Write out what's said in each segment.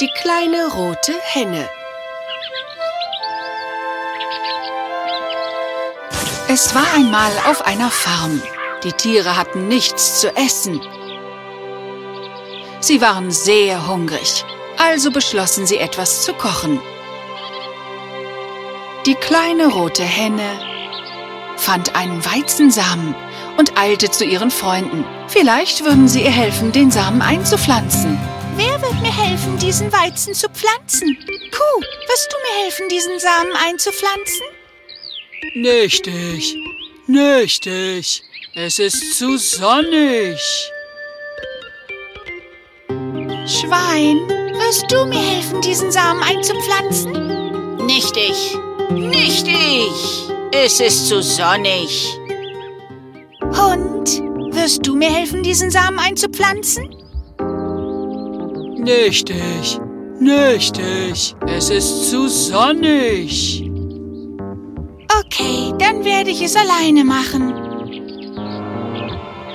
Die kleine rote Henne. Es war einmal auf einer Farm. Die Tiere hatten nichts zu essen. Sie waren sehr hungrig, also beschlossen sie etwas zu kochen. Die kleine rote Henne fand einen Weizensamen und eilte zu ihren Freunden. Vielleicht würden sie ihr helfen, den Samen einzupflanzen. Wer wird mir helfen, diesen Weizen zu pflanzen? Kuh, wirst du mir helfen, diesen Samen einzupflanzen? Nicht ich, nicht ich. Es ist zu sonnig. Schwein, wirst du mir helfen, diesen Samen einzupflanzen? Nicht ich, nicht ich. Es ist zu sonnig. Hund, wirst du mir helfen, diesen Samen einzupflanzen? Nicht ich, nicht ich. Es ist zu sonnig. Okay, dann werde ich es alleine machen.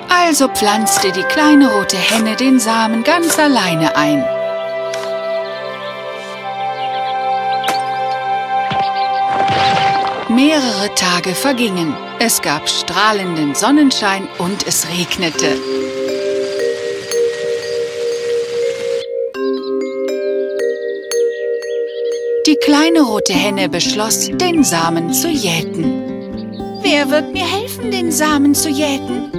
Also pflanzte die kleine rote Henne den Samen ganz alleine ein. Mehrere Tage vergingen. Es gab strahlenden Sonnenschein und es regnete. Die kleine rote Henne beschloss, den Samen zu jäten. Wer wird mir helfen, den Samen zu jäten?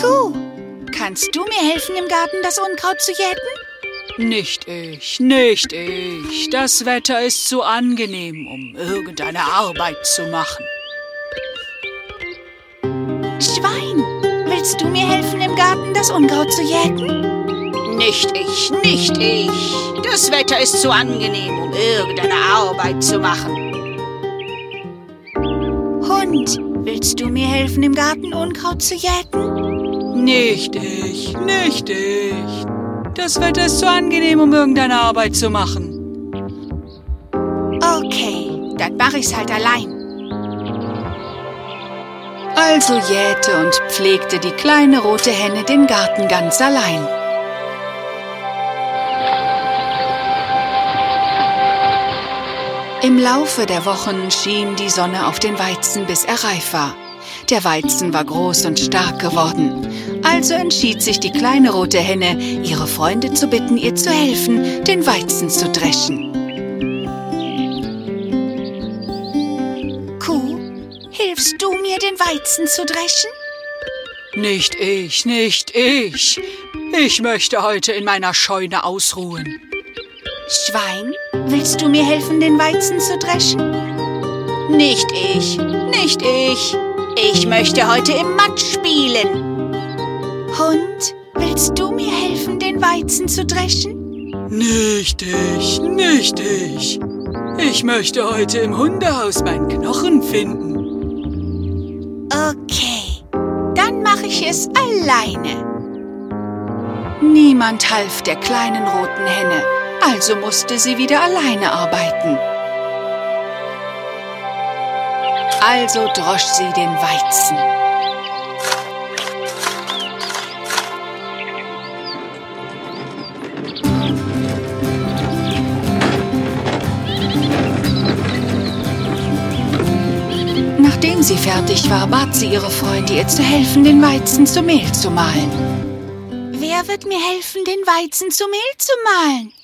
Kuh, kannst du mir helfen, im Garten das Unkraut zu jäten? Nicht ich, nicht ich. Das Wetter ist zu angenehm, um irgendeine Arbeit zu machen. Schwein, willst du mir helfen, im Garten das Unkraut zu jäten? Nicht ich, nicht ich. Das Wetter ist zu angenehm, um irgendeine Arbeit zu machen. Hund, willst du mir helfen, im Garten Unkraut zu jäten? Nicht ich, nicht ich. Das Wetter ist zu angenehm, um irgendeine Arbeit zu machen. Okay, dann mach ich's halt allein. Also jähte und pflegte die kleine rote Henne den Garten ganz allein. Im Laufe der Wochen schien die Sonne auf den Weizen, bis er reif war. Der Weizen war groß und stark geworden. Also entschied sich die kleine rote Henne, ihre Freunde zu bitten, ihr zu helfen, den Weizen zu dreschen. Kuh, hilfst du mir, den Weizen zu dreschen? Nicht ich, nicht ich. Ich möchte heute in meiner Scheune ausruhen. Schwein, willst du mir helfen, den Weizen zu dreschen? Nicht ich, nicht ich. Ich möchte heute im Matsch spielen. Hund, willst du mir helfen, den Weizen zu dreschen? Nicht ich, nicht ich. Ich möchte heute im Hundehaus meinen Knochen finden. Okay, dann mache ich es alleine. Niemand half der kleinen roten Henne, also musste sie wieder alleine arbeiten. Also drosch sie den Weizen. Nachdem sie fertig war, bat sie ihre Freunde, ihr zu helfen, den Weizen zu Mehl zu mahlen. Wer wird mir helfen, den Weizen zu Mehl zu mahlen?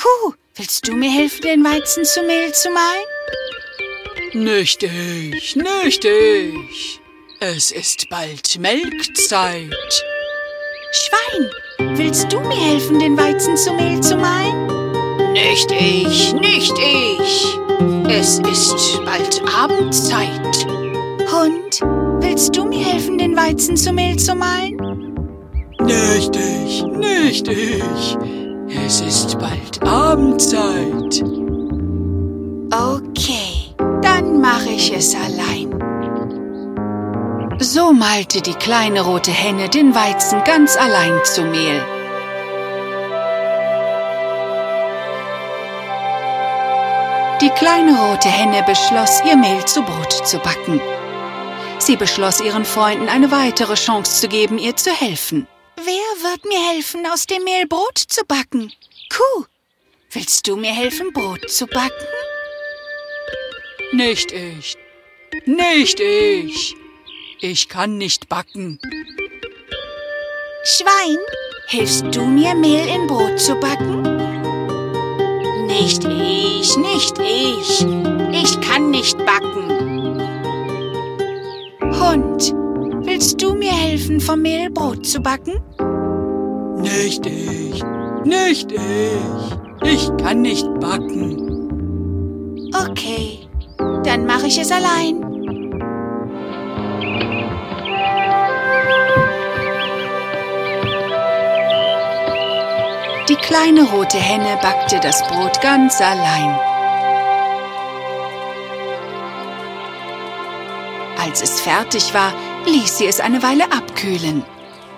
Kuh, willst du mir helfen, den Weizen zu Mehl zu mahlen? Nicht ich, nicht ich. Es ist bald Melkzeit. Schwein, willst du mir helfen, den Weizen zu Mehl zu mahlen? Nicht ich, nicht ich. Es ist bald Abendzeit. Hund, willst du mir helfen, den Weizen zu Mehl zu mahlen? Nicht ich, nicht ich. Es ist bald Abendzeit. Okay, dann mache ich es allein. So malte die kleine rote Henne den Weizen ganz allein zu Mehl. Die kleine rote Henne beschloss, ihr Mehl zu Brot zu backen. Sie beschloss ihren Freunden eine weitere Chance zu geben, ihr zu helfen. Wer wird mir helfen, aus dem Mehl Brot zu backen? Kuh, willst du mir helfen, Brot zu backen? Nicht ich. Nicht ich. Ich kann nicht backen. Schwein, hilfst du mir, Mehl in Brot zu backen? Nicht ich, nicht ich. Ich kann nicht backen. Hund, willst du mir helfen, vom Mehl Brot zu backen? Nicht ich. Nicht ich. Ich kann nicht backen. Okay, dann mache ich es allein. Die kleine rote Henne backte das Brot ganz allein. Als es fertig war, ließ sie es eine Weile abkühlen.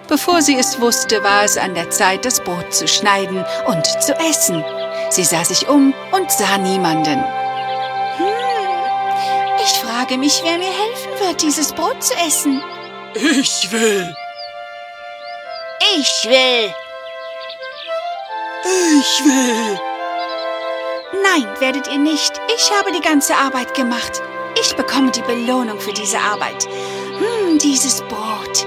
Bevor sie es wusste, war es an der Zeit, das Brot zu schneiden und zu essen. Sie sah sich um und sah niemanden. Hm, ich frage mich, wer mir helfen wird, dieses Brot zu essen. Ich will. Ich will. Ich will. Nein, werdet ihr nicht. Ich habe die ganze Arbeit gemacht. Ich bekomme die Belohnung für diese Arbeit. Hm, dieses Brot.